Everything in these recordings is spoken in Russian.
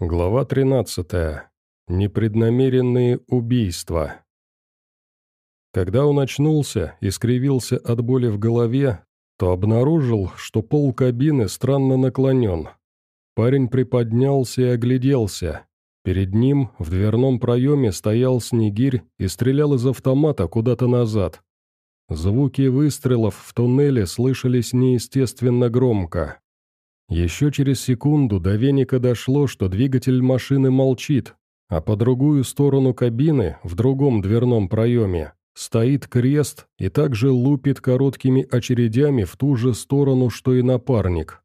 Глава 13. Непреднамеренные убийства. Когда он очнулся и скривился от боли в голове, то обнаружил, что пол кабины странно наклонен. Парень приподнялся и огляделся. Перед ним в дверном проеме стоял снегирь и стрелял из автомата куда-то назад. Звуки выстрелов в туннеле слышались неестественно громко. Еще через секунду до веника дошло, что двигатель машины молчит, а по другую сторону кабины, в другом дверном проеме, стоит крест и также лупит короткими очередями в ту же сторону, что и напарник.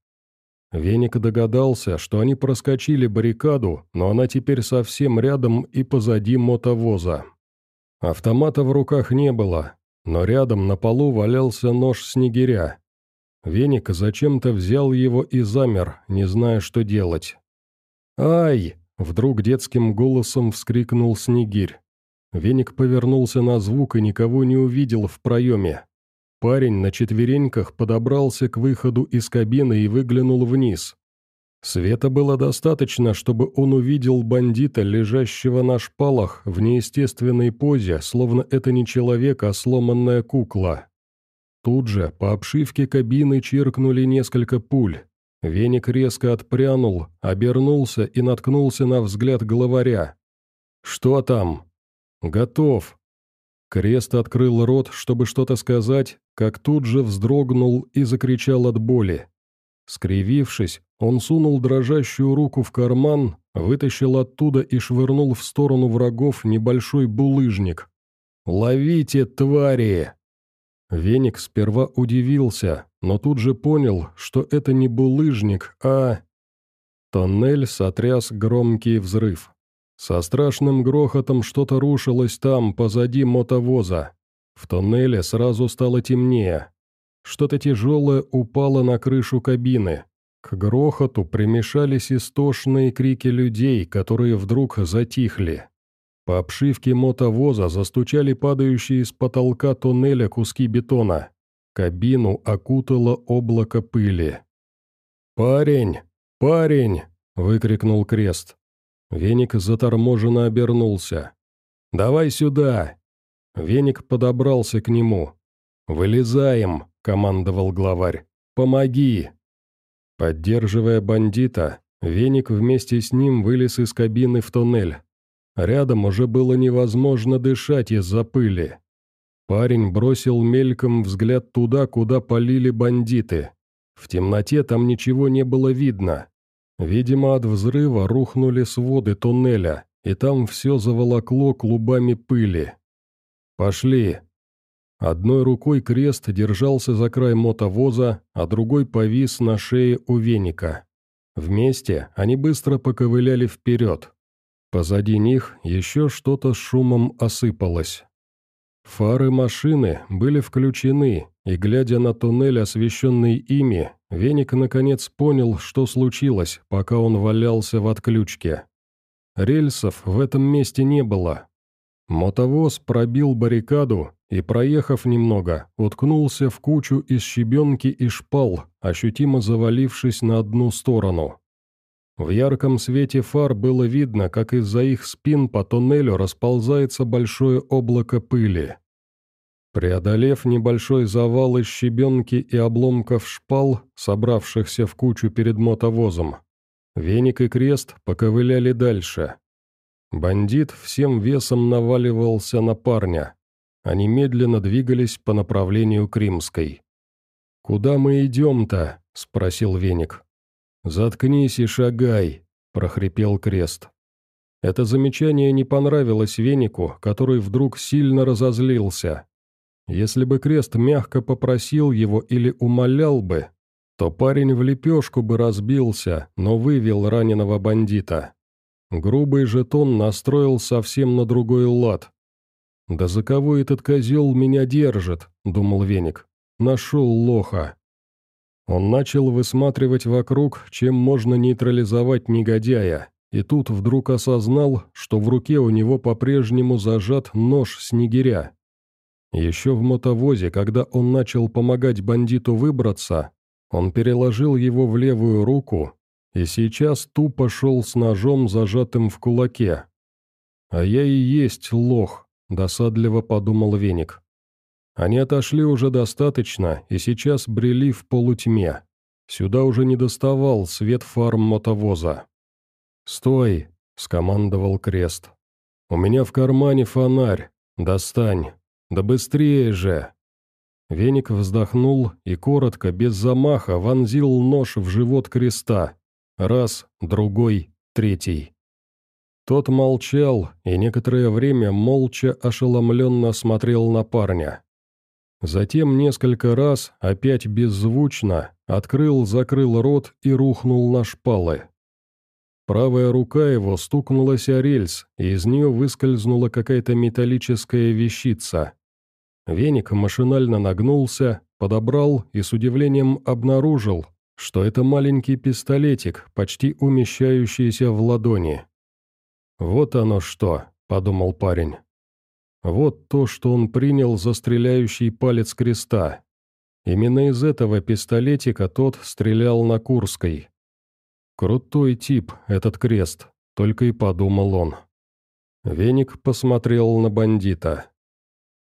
Веник догадался, что они проскочили баррикаду, но она теперь совсем рядом и позади мотовоза. Автомата в руках не было, но рядом на полу валялся нож снегиря, Веник зачем-то взял его и замер, не зная, что делать. «Ай!» — вдруг детским голосом вскрикнул Снегирь. Веник повернулся на звук и никого не увидел в проеме. Парень на четвереньках подобрался к выходу из кабины и выглянул вниз. Света было достаточно, чтобы он увидел бандита, лежащего на шпалах в неестественной позе, словно это не человек, а сломанная кукла. Тут же по обшивке кабины чиркнули несколько пуль. Веник резко отпрянул, обернулся и наткнулся на взгляд главаря. «Что там?» «Готов». Крест открыл рот, чтобы что-то сказать, как тут же вздрогнул и закричал от боли. Скривившись, он сунул дрожащую руку в карман, вытащил оттуда и швырнул в сторону врагов небольшой булыжник. «Ловите, твари!» Веник сперва удивился, но тут же понял, что это не булыжник, а... Тоннель сотряс громкий взрыв. Со страшным грохотом что-то рушилось там, позади мотовоза. В тоннеле сразу стало темнее. Что-то тяжелое упало на крышу кабины. К грохоту примешались истошные крики людей, которые вдруг затихли. По обшивке мотовоза застучали падающие с потолка туннеля куски бетона. Кабину окутало облако пыли. «Парень! Парень!» — выкрикнул Крест. Веник заторможенно обернулся. «Давай сюда!» Веник подобрался к нему. «Вылезаем!» — командовал главарь. «Помоги!» Поддерживая бандита, Веник вместе с ним вылез из кабины в туннель. Рядом уже было невозможно дышать из-за пыли. Парень бросил мельком взгляд туда, куда полили бандиты. В темноте там ничего не было видно. Видимо, от взрыва рухнули своды туннеля, и там все заволокло клубами пыли. «Пошли!» Одной рукой крест держался за край мотовоза, а другой повис на шее у веника. Вместе они быстро поковыляли вперед. Позади них еще что-то с шумом осыпалось. Фары машины были включены, и, глядя на туннель, освещенный ими, Веник наконец понял, что случилось, пока он валялся в отключке. Рельсов в этом месте не было. Мотовоз пробил баррикаду и, проехав немного, уткнулся в кучу из щебенки и шпал, ощутимо завалившись на одну сторону. В ярком свете фар было видно, как из-за их спин по туннелю расползается большое облако пыли. Преодолев небольшой завал из щебенки и обломков шпал, собравшихся в кучу перед мотовозом, Веник и Крест поковыляли дальше. Бандит всем весом наваливался на парня. Они медленно двигались по направлению к Римской. «Куда мы идем-то?» — спросил Веник. «Заткнись и шагай», — прохрипел Крест. Это замечание не понравилось Венику, который вдруг сильно разозлился. Если бы Крест мягко попросил его или умолял бы, то парень в лепешку бы разбился, но вывел раненого бандита. Грубый жетон настроил совсем на другой лад. «Да за кого этот козел меня держит?» — думал Веник. «Нашел лоха». Он начал высматривать вокруг, чем можно нейтрализовать негодяя, и тут вдруг осознал, что в руке у него по-прежнему зажат нож снегиря. Еще в мотовозе, когда он начал помогать бандиту выбраться, он переложил его в левую руку и сейчас тупо шел с ножом, зажатым в кулаке. «А я и есть лох», — досадливо подумал Веник. Они отошли уже достаточно и сейчас брели в полутьме. Сюда уже не доставал свет фарм мотовоза. «Стой!» — скомандовал Крест. «У меня в кармане фонарь. Достань. Да быстрее же!» Веник вздохнул и коротко, без замаха, вонзил нож в живот креста. Раз, другой, третий. Тот молчал и некоторое время молча ошеломленно смотрел на парня. Затем несколько раз, опять беззвучно, открыл-закрыл рот и рухнул на шпалы. Правая рука его стукнулась о рельс, и из нее выскользнула какая-то металлическая вещица. Веник машинально нагнулся, подобрал и с удивлением обнаружил, что это маленький пистолетик, почти умещающийся в ладони. «Вот оно что», — подумал парень. Вот то, что он принял за стреляющий палец креста. Именно из этого пистолетика тот стрелял на Курской. Крутой тип, этот крест, только и подумал он. Веник посмотрел на бандита.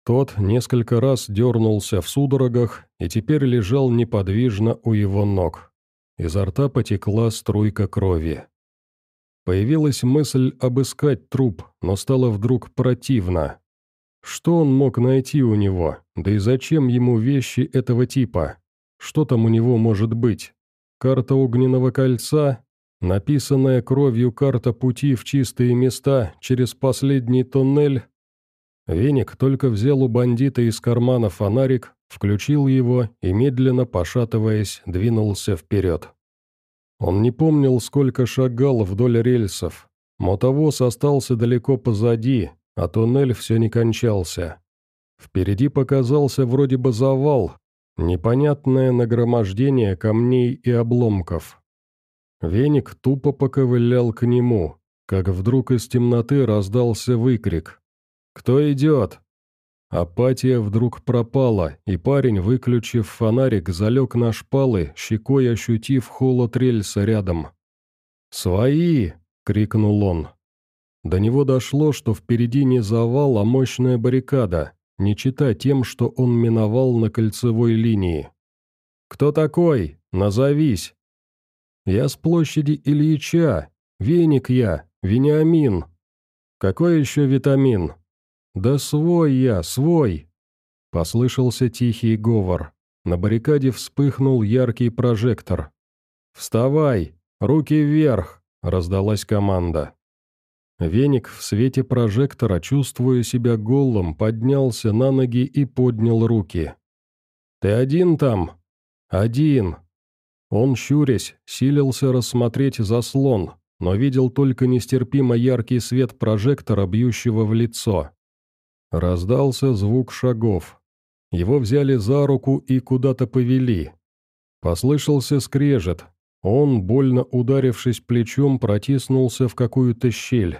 Тот несколько раз дернулся в судорогах и теперь лежал неподвижно у его ног. Изо рта потекла струйка крови. Появилась мысль обыскать труп, но стало вдруг противно. Что он мог найти у него, да и зачем ему вещи этого типа? Что там у него может быть? Карта огненного кольца? Написанная кровью карта пути в чистые места через последний тоннель? Веник только взял у бандита из кармана фонарик, включил его и, медленно пошатываясь, двинулся вперед. Он не помнил, сколько шагал вдоль рельсов. Мотовоз остался далеко позади, а туннель все не кончался. Впереди показался вроде бы завал, непонятное нагромождение камней и обломков. Веник тупо поковылял к нему, как вдруг из темноты раздался выкрик. «Кто идет?» Апатия вдруг пропала, и парень, выключив фонарик, залег на шпалы, щекой ощутив холод рельса рядом. «Свои!» — крикнул он. До него дошло, что впереди не завал, а мощная баррикада, не чита тем, что он миновал на кольцевой линии. «Кто такой? Назовись!» «Я с площади Ильича. Веник я, Вениамин». «Какой еще витамин?» «Да свой я, свой!» Послышался тихий говор. На баррикаде вспыхнул яркий прожектор. «Вставай! Руки вверх!» — раздалась команда. Веник в свете прожектора, чувствуя себя голым, поднялся на ноги и поднял руки. «Ты один там?» «Один». Он, щурясь, силился рассмотреть заслон, но видел только нестерпимо яркий свет прожектора, бьющего в лицо. Раздался звук шагов. Его взяли за руку и куда-то повели. Послышался скрежет. Он, больно ударившись плечом, протиснулся в какую-то щель.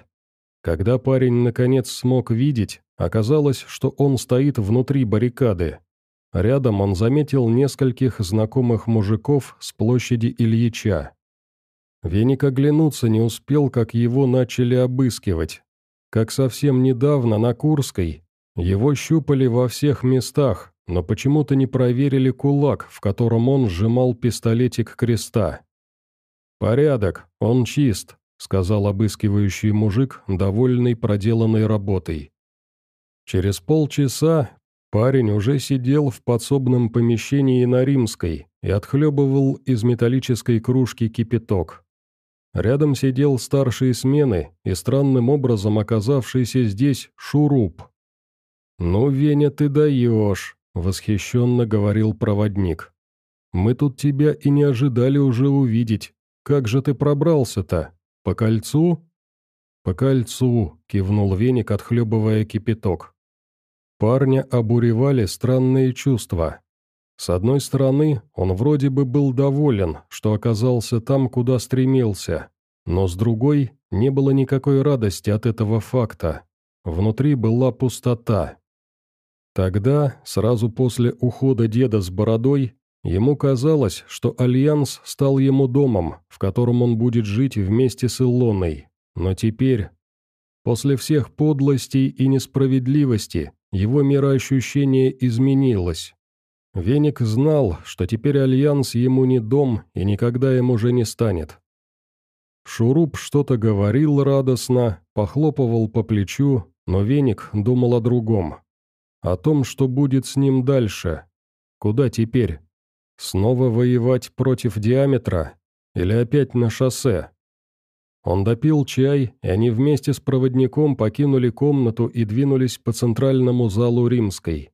Когда парень наконец смог видеть, оказалось, что он стоит внутри баррикады. Рядом он заметил нескольких знакомых мужиков с площади Ильича. Веник оглянуться не успел, как его начали обыскивать. Как совсем недавно на Курской, его щупали во всех местах, но почему-то не проверили кулак, в котором он сжимал пистолетик креста. «Порядок, он чист», сказал обыскивающий мужик, довольный проделанной работой. Через полчаса парень уже сидел в подсобном помещении на Римской и отхлебывал из металлической кружки кипяток. Рядом сидел старший смены и странным образом оказавшийся здесь шуруп. «Ну, Веня, ты даешь», — восхищенно говорил проводник. «Мы тут тебя и не ожидали уже увидеть. Как же ты пробрался-то?» «По кольцу?» «По кольцу», — кивнул веник, отхлебывая кипяток. Парня обуревали странные чувства. С одной стороны, он вроде бы был доволен, что оказался там, куда стремился, но с другой, не было никакой радости от этого факта. Внутри была пустота. Тогда, сразу после ухода деда с бородой, Ему казалось, что Альянс стал ему домом, в котором он будет жить вместе с Илоной. Но теперь, после всех подлостей и несправедливости, его мироощущение изменилось. Веник знал, что теперь Альянс ему не дом и никогда им уже не станет. Шуруп что-то говорил радостно, похлопывал по плечу, но Веник думал о другом. О том, что будет с ним дальше. Куда теперь? Снова воевать против диаметра? Или опять на шоссе? Он допил чай, и они вместе с проводником покинули комнату и двинулись по центральному залу Римской.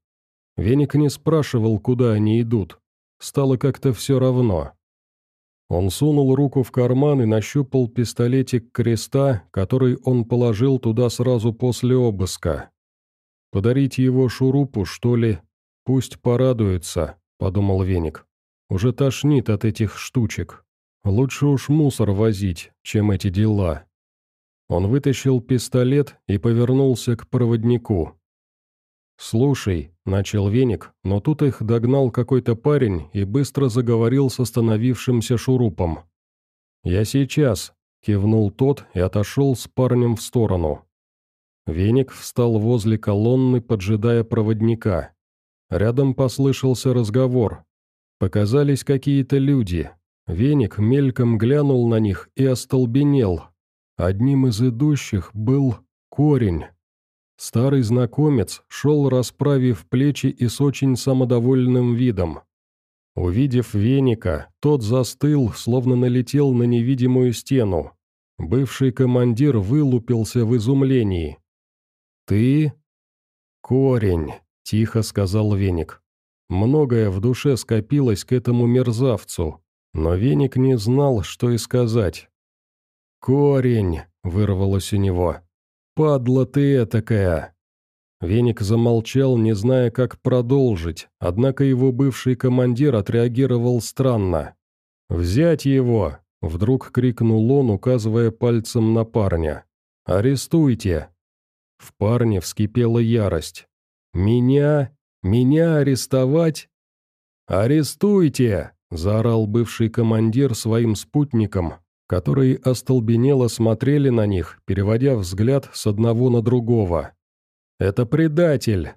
Веник не спрашивал, куда они идут. Стало как-то все равно. Он сунул руку в карман и нащупал пистолетик креста, который он положил туда сразу после обыска. «Подарить его шурупу, что ли? Пусть порадуется», — подумал Веник. «Уже тошнит от этих штучек. Лучше уж мусор возить, чем эти дела». Он вытащил пистолет и повернулся к проводнику. «Слушай», — начал веник, но тут их догнал какой-то парень и быстро заговорил с остановившимся шурупом. «Я сейчас», — кивнул тот и отошел с парнем в сторону. Веник встал возле колонны, поджидая проводника. Рядом послышался разговор. Показались какие-то люди. Веник мельком глянул на них и остолбенел. Одним из идущих был корень. Старый знакомец шел, расправив плечи и с очень самодовольным видом. Увидев веника, тот застыл, словно налетел на невидимую стену. Бывший командир вылупился в изумлении. «Ты?» «Корень», — тихо сказал веник. Многое в душе скопилось к этому мерзавцу, но веник не знал, что и сказать. «Корень», — вырвалось у него. «Падла ты этакая!» Веник замолчал, не зная, как продолжить, однако его бывший командир отреагировал странно. «Взять его!» — вдруг крикнул он, указывая пальцем на парня. «Арестуйте!» В парне вскипела ярость. «Меня? Меня арестовать?» «Арестуйте!» — заорал бывший командир своим спутникам, которые остолбенело смотрели на них, переводя взгляд с одного на другого. «Это предатель!»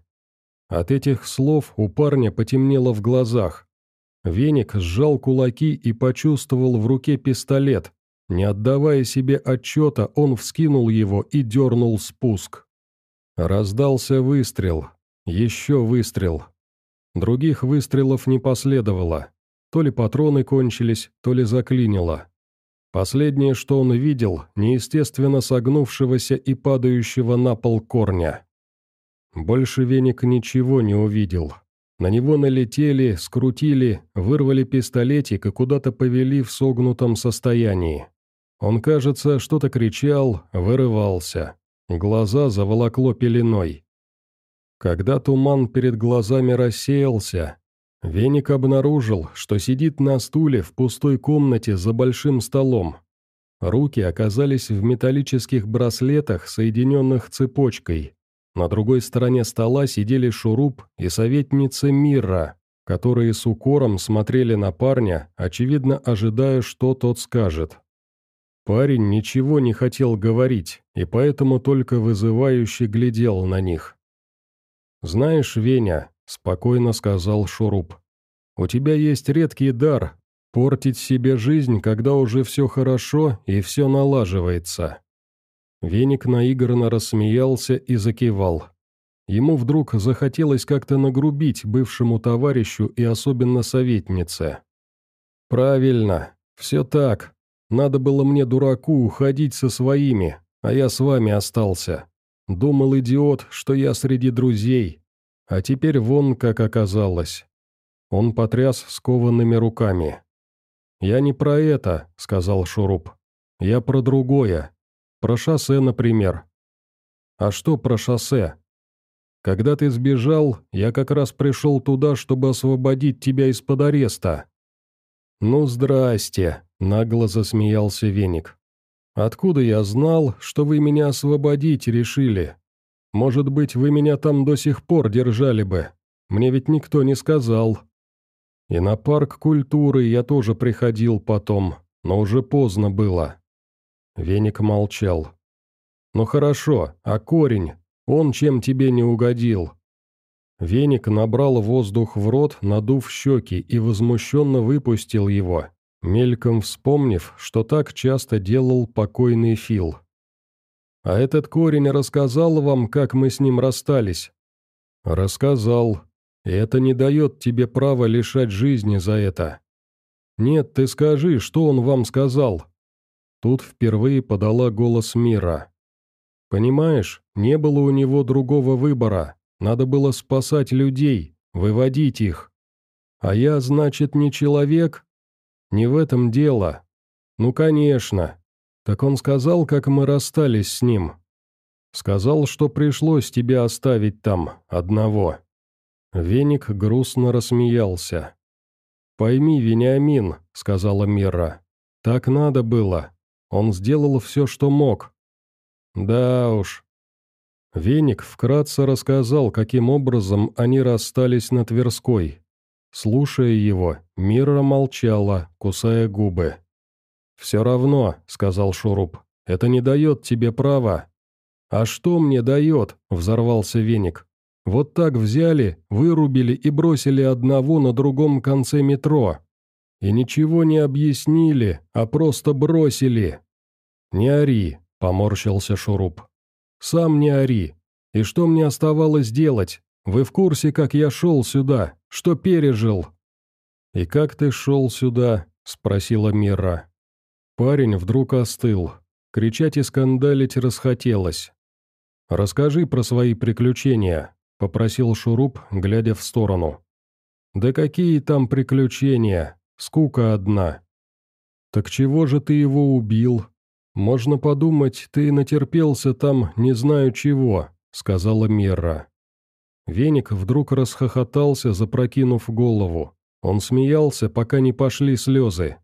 От этих слов у парня потемнело в глазах. Веник сжал кулаки и почувствовал в руке пистолет. Не отдавая себе отчета, он вскинул его и дернул спуск. Раздался выстрел. Еще выстрел. Других выстрелов не последовало. То ли патроны кончились, то ли заклинило. Последнее, что он видел, неестественно согнувшегося и падающего на пол корня. Больше веник ничего не увидел. На него налетели, скрутили, вырвали пистолетик и куда-то повели в согнутом состоянии. Он, кажется, что-то кричал, вырывался. Глаза заволокло пеленой. Когда туман перед глазами рассеялся, Веник обнаружил, что сидит на стуле в пустой комнате за большим столом. Руки оказались в металлических браслетах, соединенных цепочкой. На другой стороне стола сидели Шуруп и советница Мира, которые с укором смотрели на парня, очевидно ожидая, что тот скажет. Парень ничего не хотел говорить, и поэтому только вызывающе глядел на них. «Знаешь, Веня, спокойно сказал Шуруп. «У тебя есть редкий дар – портить себе жизнь, когда уже все хорошо и все налаживается». Веник наигранно рассмеялся и закивал. Ему вдруг захотелось как-то нагрубить бывшему товарищу и особенно советнице. «Правильно, все так. Надо было мне, дураку, уходить со своими, а я с вами остался. Думал идиот, что я среди друзей, а теперь вон как оказалось. Он потряс скованными руками. «Я не про это», — сказал Шуруп. «Я про другое. Про шоссе, например». «А что про шоссе?» «Когда ты сбежал, я как раз пришел туда, чтобы освободить тебя из-под ареста». «Ну, здрасте», — нагло засмеялся Веник. «Откуда я знал, что вы меня освободить решили? Может быть, вы меня там до сих пор держали бы. Мне ведь никто не сказал». И на парк культуры я тоже приходил потом, но уже поздно было». Веник молчал. «Ну хорошо, а корень? Он чем тебе не угодил?» Веник набрал воздух в рот, надув щеки, и возмущенно выпустил его, мельком вспомнив, что так часто делал покойный Фил. «А этот корень рассказал вам, как мы с ним расстались?» «Рассказал. И это не дает тебе права лишать жизни за это». «Нет, ты скажи, что он вам сказал?» Тут впервые подала голос Мира. «Понимаешь, не было у него другого выбора. Надо было спасать людей, выводить их. А я, значит, не человек? Не в этом дело. Ну, конечно. Так он сказал, как мы расстались с ним. Сказал, что пришлось тебя оставить там, одного. Веник грустно рассмеялся. «Пойми, Вениамин», — сказала Мира, — «так надо было. Он сделал все, что мог». «Да уж». Веник вкратце рассказал, каким образом они расстались на Тверской. Слушая его, Мира молчала, кусая губы. «Все равно», — сказал Шуруп, — «это не дает тебе права». «А что мне дает?» — взорвался Веник. «Вот так взяли, вырубили и бросили одного на другом конце метро. И ничего не объяснили, а просто бросили». «Не ори», — поморщился Шуруп. «Сам не ори. И что мне оставалось делать? Вы в курсе, как я шел сюда? Что пережил?» «И как ты шел сюда?» — спросила Мира. Парень вдруг остыл. Кричать и скандалить расхотелось. «Расскажи про свои приключения», — попросил Шуруп, глядя в сторону. «Да какие там приключения? Скука одна». «Так чего же ты его убил? Можно подумать, ты натерпелся там не знаю чего», — сказала Мира. Веник вдруг расхохотался, запрокинув голову. Он смеялся, пока не пошли слезы.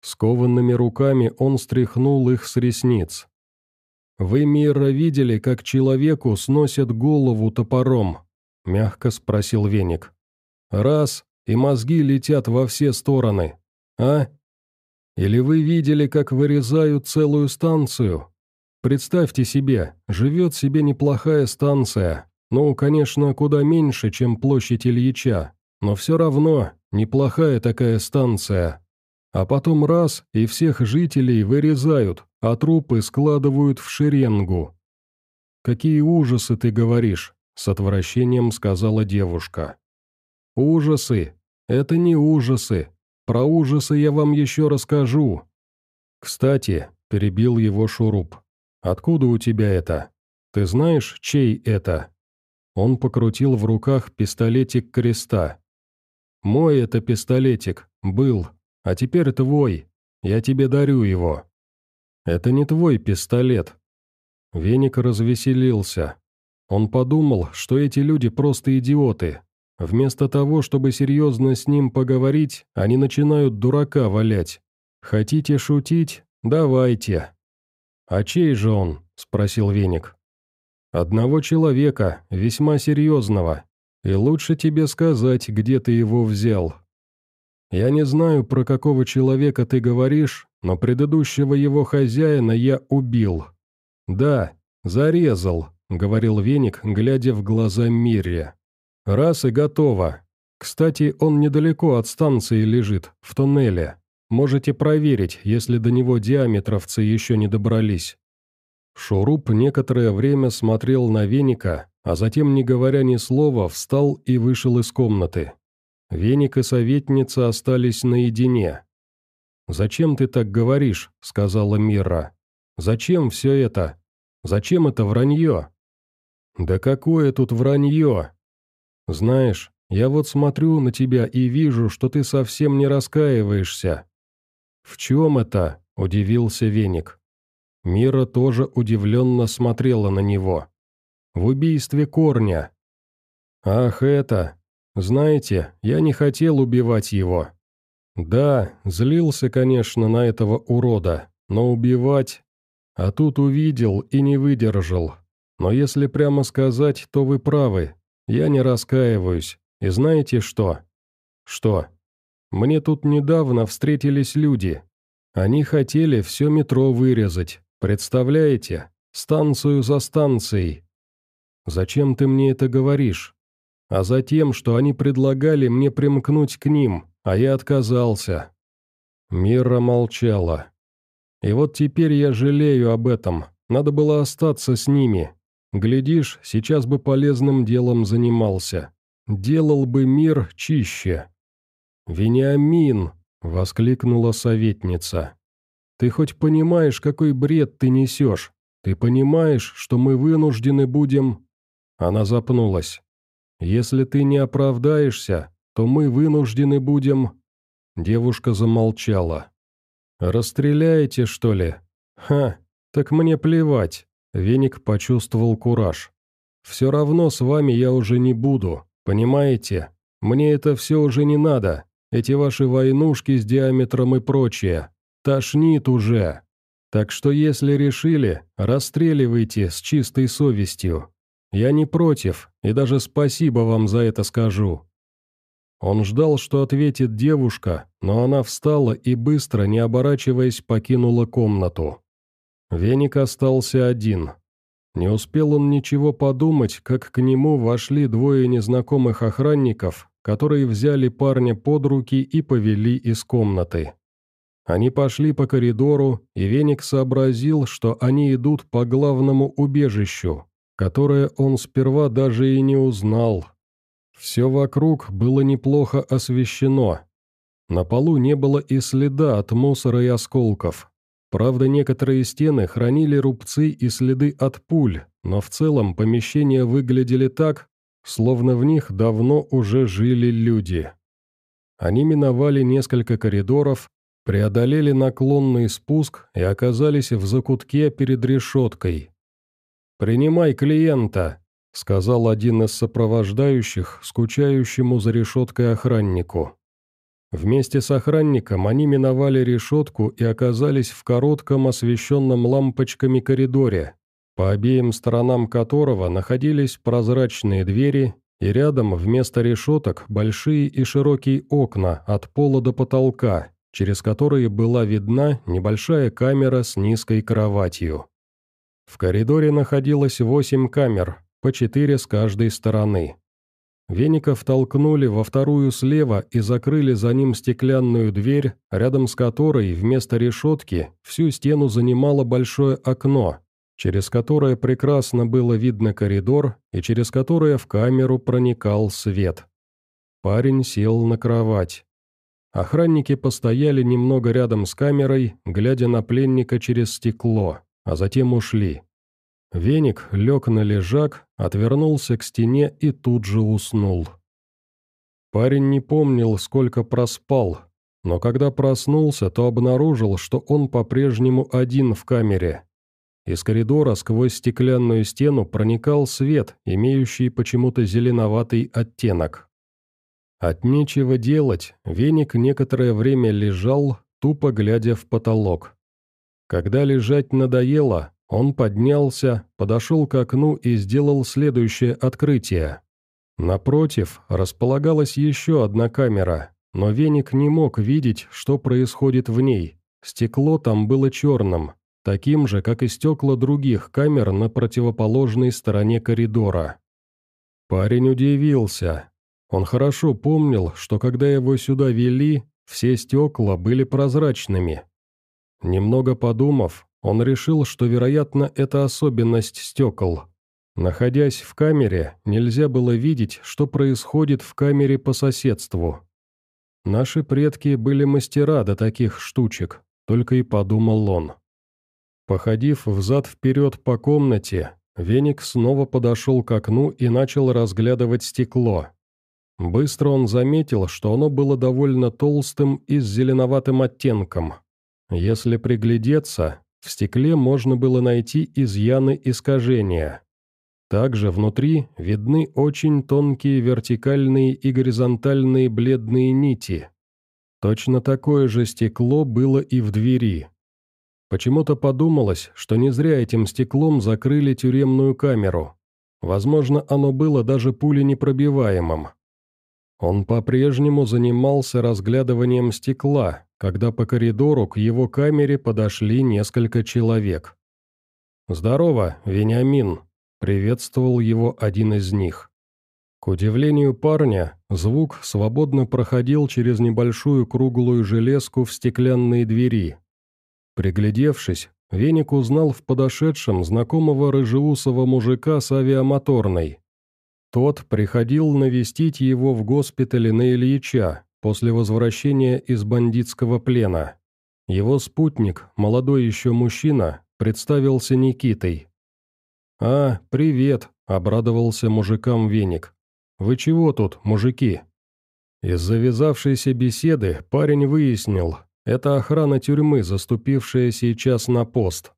Скованными руками он стряхнул их с ресниц. «Вы, Мира, видели, как человеку сносят голову топором?» — мягко спросил Веник. «Раз, и мозги летят во все стороны. А? Или вы видели, как вырезают целую станцию? Представьте себе, живет себе неплохая станция. Ну, конечно, куда меньше, чем площадь Ильича, но все равно неплохая такая станция. А потом раз, и всех жителей вырезают, а трупы складывают в шеренгу. «Какие ужасы ты говоришь?» — с отвращением сказала девушка. «Ужасы? Это не ужасы. Про ужасы я вам еще расскажу». «Кстати», — перебил его Шуруп, — «откуда у тебя это? Ты знаешь, чей это?» Он покрутил в руках пистолетик креста. «Мой это пистолетик, был, а теперь твой. Я тебе дарю его». «Это не твой пистолет». Веник развеселился. Он подумал, что эти люди просто идиоты. Вместо того, чтобы серьезно с ним поговорить, они начинают дурака валять. «Хотите шутить? Давайте». «А чей же он?» – спросил Веник. «Одного человека, весьма серьезного. И лучше тебе сказать, где ты его взял». Я не знаю, про какого человека ты говоришь, но предыдущего его хозяина я убил. Да, зарезал, говорил Веник, глядя в глаза Мирре. Раз и готово. Кстати, он недалеко от станции лежит, в туннеле. Можете проверить, если до него диаметровцы еще не добрались. Шуруп некоторое время смотрел на веника, а затем, не говоря ни слова, встал и вышел из комнаты. Веник и советница остались наедине. «Зачем ты так говоришь?» — сказала Мира. «Зачем все это? Зачем это вранье?» «Да какое тут вранье?» «Знаешь, я вот смотрю на тебя и вижу, что ты совсем не раскаиваешься». «В чем это?» — удивился Веник. Мира тоже удивленно смотрела на него. «В убийстве корня». «Ах, это! Знаете, я не хотел убивать его. Да, злился, конечно, на этого урода, но убивать... А тут увидел и не выдержал. Но если прямо сказать, то вы правы. Я не раскаиваюсь. И знаете что? Что? Мне тут недавно встретились люди. Они хотели все метро вырезать, представляете? Станцию за станцией. Зачем ты мне это говоришь? А за тем, что они предлагали мне примкнуть к ним, а я отказался. Мира молчала. И вот теперь я жалею об этом. Надо было остаться с ними. Глядишь, сейчас бы полезным делом занимался. Делал бы мир чище. «Вениамин!» — воскликнула советница. «Ты хоть понимаешь, какой бред ты несешь? Ты понимаешь, что мы вынуждены будем...» Она запнулась. «Если ты не оправдаешься, то мы вынуждены будем...» Девушка замолчала. «Расстреляете, что ли? Ха, так мне плевать». Веник почувствовал кураж. «Все равно с вами я уже не буду, понимаете? Мне это все уже не надо, эти ваши войнушки с диаметром и прочее. Тошнит уже. Так что если решили, расстреливайте с чистой совестью. Я не против, и даже спасибо вам за это скажу». Он ждал, что ответит девушка, но она встала и быстро, не оборачиваясь, покинула комнату. Веник остался один. Не успел он ничего подумать, как к нему вошли двое незнакомых охранников, которые взяли парня под руки и повели из комнаты. Они пошли по коридору, и Веник сообразил, что они идут по главному убежищу, которое он сперва даже и не узнал. Все вокруг было неплохо освещено. На полу не было и следа от мусора и осколков. Правда, некоторые стены хранили рубцы и следы от пуль, но в целом помещения выглядели так, словно в них давно уже жили люди. Они миновали несколько коридоров, преодолели наклонный спуск и оказались в закутке перед решеткой. «Принимай клиента», — сказал один из сопровождающих, скучающему за решеткой охраннику. Вместе с охранником они миновали решетку и оказались в коротком освещенном лампочками коридоре, по обеим сторонам которого находились прозрачные двери и рядом вместо решеток большие и широкие окна от пола до потолка, через которые была видна небольшая камера с низкой кроватью. В коридоре находилось восемь камер, по четыре с каждой стороны. Веников толкнули во вторую слева и закрыли за ним стеклянную дверь, рядом с которой вместо решетки всю стену занимало большое окно, через которое прекрасно было видно коридор и через которое в камеру проникал свет. Парень сел на кровать. Охранники постояли немного рядом с камерой, глядя на пленника через стекло, а затем ушли. Веник лег на лежак, отвернулся к стене и тут же уснул. Парень не помнил, сколько проспал, но когда проснулся, то обнаружил, что он по-прежнему один в камере, из коридора сквозь стеклянную стену проникал свет, имеющий почему-то зеленоватый оттенок. От нечего делать, веник некоторое время лежал, тупо глядя в потолок. Когда лежать надоело, он поднялся, подошел к окну и сделал следующее открытие. Напротив располагалась еще одна камера, но веник не мог видеть, что происходит в ней. Стекло там было черным, таким же, как и стекла других камер на противоположной стороне коридора. Парень удивился. Он хорошо помнил, что когда его сюда вели, все стекла были прозрачными. Немного подумав, он решил, что, вероятно, это особенность стекол. Находясь в камере, нельзя было видеть, что происходит в камере по соседству. Наши предки были мастера до таких штучек, только и подумал он. Походив взад-вперед по комнате, Веник снова подошел к окну и начал разглядывать стекло. Быстро он заметил, что оно было довольно толстым и с зеленоватым оттенком. Если приглядеться, в стекле можно было найти изъяны искажения. Также внутри видны очень тонкие вертикальные и горизонтальные бледные нити. Точно такое же стекло было и в двери. Почему-то подумалось, что не зря этим стеклом закрыли тюремную камеру. Возможно, оно было даже пуленепробиваемым. Он по-прежнему занимался разглядыванием стекла, когда по коридору к его камере подошли несколько человек. «Здорово, Вениамин», — приветствовал его один из них. К удивлению парня, звук свободно проходил через небольшую круглую железку в стеклянные двери. Приглядевшись, Веник узнал в подошедшем знакомого рыжеусого мужика с авиамоторной. Тот приходил навестить его в госпитале на Ильича после возвращения из бандитского плена. Его спутник, молодой еще мужчина, представился Никитой. «А, привет», — обрадовался мужикам Веник. «Вы чего тут, мужики?» Из завязавшейся беседы парень выяснил, это охрана тюрьмы, заступившая сейчас на пост.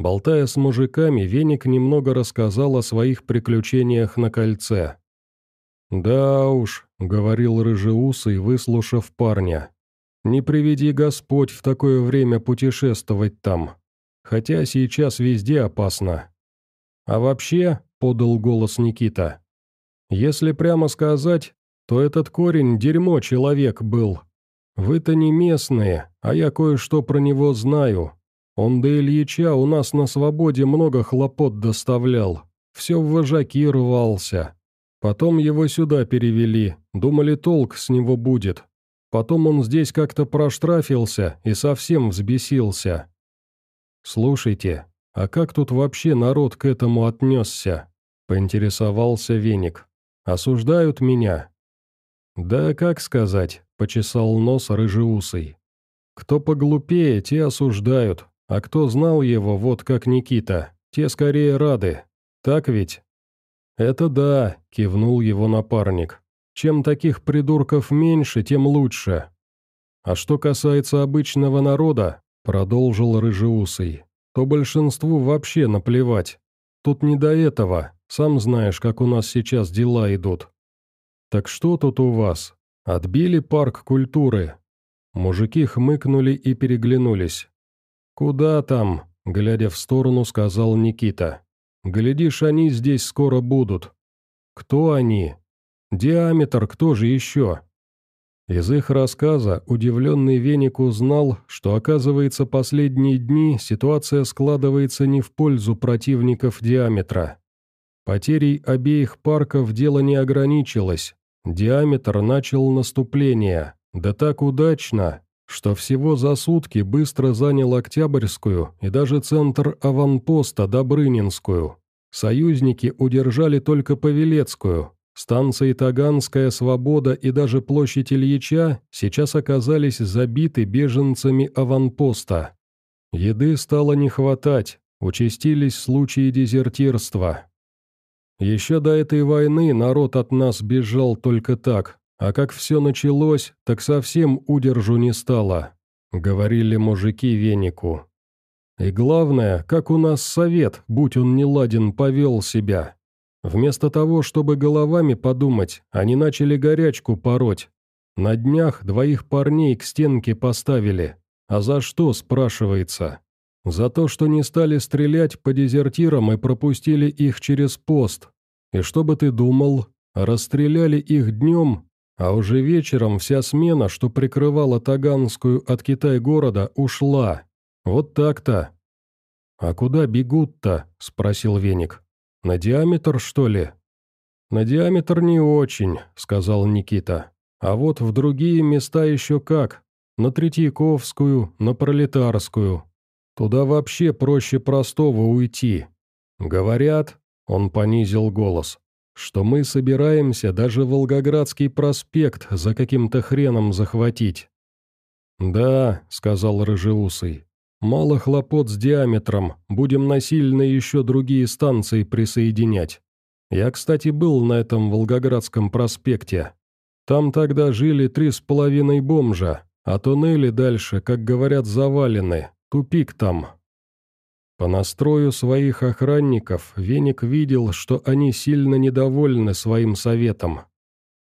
Болтая с мужиками, Веник немного рассказал о своих приключениях на кольце. «Да уж», — говорил рыжеусый, выслушав парня, — «не приведи Господь в такое время путешествовать там, хотя сейчас везде опасно». «А вообще», — подал голос Никита, — «если прямо сказать, то этот корень дерьмо человек был. Вы-то не местные, а я кое-что про него знаю, он до Ильича у нас на свободе много хлопот доставлял, все в вожаки рвался. Потом его сюда перевели, думали, толк с него будет. Потом он здесь как-то проштрафился и совсем взбесился. «Слушайте, а как тут вообще народ к этому отнесся?» – поинтересовался Веник. «Осуждают меня?» «Да как сказать», – почесал нос рыжеусый. «Кто поглупее, те осуждают, а кто знал его, вот как Никита, те скорее рады. Так ведь?» «Это да», — кивнул его напарник. «Чем таких придурков меньше, тем лучше». «А что касается обычного народа», — продолжил Рыжеусый, «то большинству вообще наплевать. Тут не до этого, сам знаешь, как у нас сейчас дела идут». «Так что тут у вас? Отбили парк культуры?» Мужики хмыкнули и переглянулись. «Куда там?» — глядя в сторону, сказал Никита. «Глядишь, они здесь скоро будут». «Кто они?» «Диаметр, кто же еще?» Из их рассказа удивленный Веник узнал, что, оказывается, последние дни ситуация складывается не в пользу противников диаметра. Потерей обеих парков дело не ограничилось. Диаметр начал наступление, да так удачно, что всего за сутки быстро занял Октябрьскую и даже центр аванпоста Добрынинскую. Союзники удержали только Павелецкую. Станции Таганская, Свобода и даже площадь Ильича сейчас оказались забиты беженцами аванпоста. Еды стало не хватать, участились случаи дезертирства. Еще до этой войны народ от нас бежал только так, а как все началось, так совсем удержу не стало», — говорили мужики венику. «И главное, как у нас совет, будь он не ладен, повел себя. Вместо того, чтобы головами подумать, они начали горячку пороть. На днях двоих парней к стенке поставили. А за что, спрашивается? За то, что не стали стрелять по дезертирам и пропустили их через пост. И что бы ты думал, расстреляли их днем, а уже вечером вся смена, что прикрывала Таганскую от Китай-города, ушла. Вот так-то. «А куда бегут-то?» – спросил Веник. «На диаметр, что ли?» «На диаметр не очень», – сказал Никита. «А вот в другие места еще как. На Третьяковскую, на Пролетарскую. Туда вообще проще простого уйти. Говорят...» – он понизил голос что мы собираемся даже Волгоградский проспект за каким-то хреном захватить». «Да», — сказал Рыжеусый, — «мало хлопот с диаметром, будем насильно еще другие станции присоединять. Я, кстати, был на этом Волгоградском проспекте. Там тогда жили три с половиной бомжа, а туннели дальше, как говорят, завалены, тупик там». По настрою своих охранников Веник видел, что они сильно недовольны своим советом.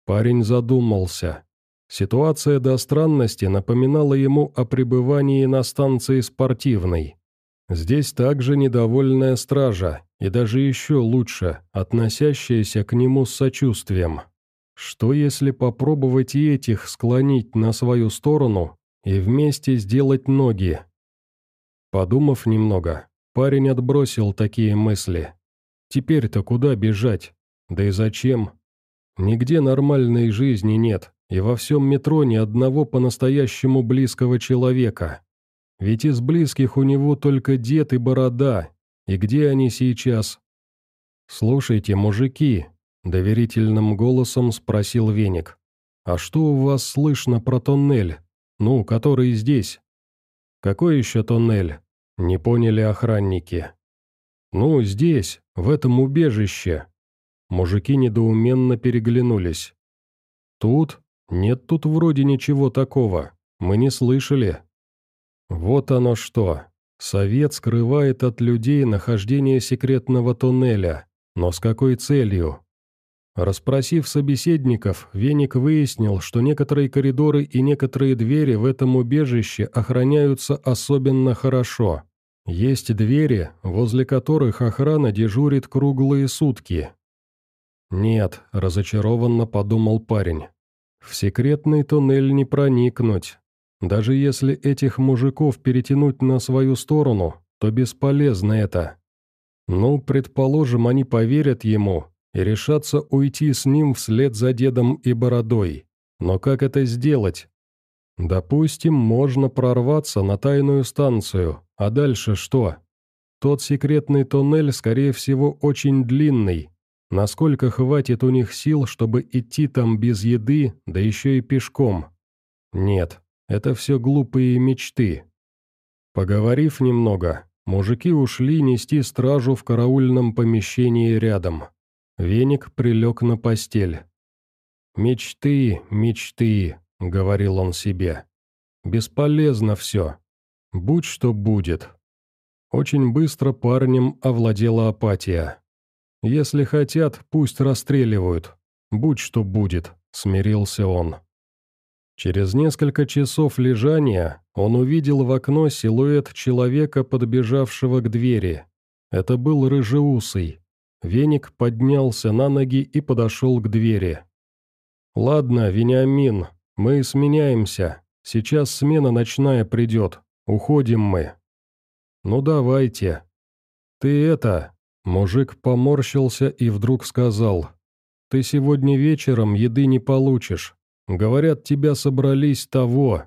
Парень задумался. Ситуация до странности напоминала ему о пребывании на станции спортивной. Здесь также недовольная стража, и даже еще лучше, относящаяся к нему с сочувствием. Что если попробовать и этих склонить на свою сторону и вместе сделать ноги? Подумав немного, парень отбросил такие мысли. Теперь-то куда бежать? Да и зачем? Нигде нормальной жизни нет, и во всем метро ни одного по-настоящему близкого человека. Ведь из близких у него только дед и борода. И где они сейчас? «Слушайте, мужики», — доверительным голосом спросил Веник. «А что у вас слышно про тоннель? Ну, который здесь?» «Какой еще тоннель?» — не поняли охранники. «Ну, здесь, в этом убежище». Мужики недоуменно переглянулись. «Тут? Нет тут вроде ничего такого. Мы не слышали». «Вот оно что. Совет скрывает от людей нахождение секретного туннеля. Но с какой целью? Распросив собеседников, Веник выяснил, что некоторые коридоры и некоторые двери в этом убежище охраняются особенно хорошо. Есть двери, возле которых охрана дежурит круглые сутки. «Нет», – разочарованно подумал парень. «В секретный туннель не проникнуть. Даже если этих мужиков перетянуть на свою сторону, то бесполезно это. Ну, предположим, они поверят ему и решатся уйти с ним вслед за дедом и бородой. Но как это сделать? Допустим, можно прорваться на тайную станцию, а дальше что? Тот секретный туннель, скорее всего, очень длинный. Насколько хватит у них сил, чтобы идти там без еды, да еще и пешком? Нет, это все глупые мечты. Поговорив немного, Мужики ушли нести стражу в караульном помещении рядом. Веник прилег на постель. «Мечты, мечты», — говорил он себе. «Бесполезно все. Будь что будет». Очень быстро парнем овладела апатия. «Если хотят, пусть расстреливают. Будь что будет», — смирился он. Через несколько часов лежания он увидел в окно силуэт человека, подбежавшего к двери. Это был рыжеусый. Веник поднялся на ноги и подошел к двери. «Ладно, Вениамин, мы сменяемся. Сейчас смена ночная придет. Уходим мы». «Ну давайте». «Ты это...» Мужик поморщился и вдруг сказал. «Ты сегодня вечером еды не получишь. Говорят, тебя собрались того.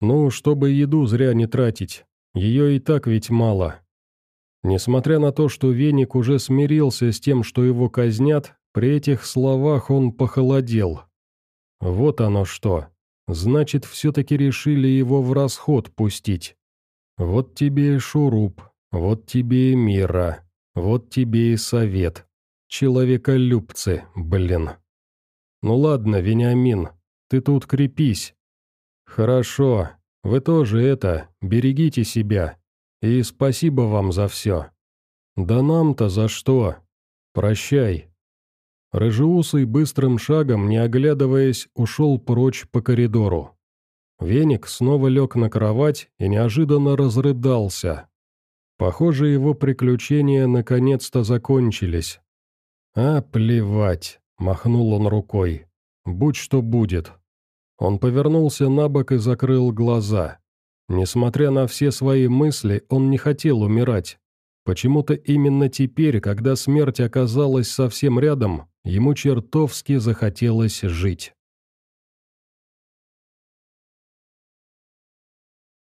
Ну, чтобы еду зря не тратить. Ее и так ведь мало. Несмотря на то, что Веник уже смирился с тем, что его казнят, при этих словах он похолодел. Вот оно что. Значит, все-таки решили его в расход пустить. Вот тебе и шуруп, вот тебе и мира, вот тебе и совет. Человеколюбцы, блин. Ну ладно, Вениамин, ты тут крепись». «Хорошо. Вы тоже это, берегите себя. И спасибо вам за все». «Да нам-то за что? Прощай». Рыжеусый быстрым шагом, не оглядываясь, ушел прочь по коридору. Веник снова лег на кровать и неожиданно разрыдался. Похоже, его приключения наконец-то закончились. «А, плевать», — махнул он рукой. Будь что будет. Он повернулся на бок и закрыл глаза. Несмотря на все свои мысли, он не хотел умирать. Почему-то именно теперь, когда смерть оказалась совсем рядом, ему чертовски захотелось жить.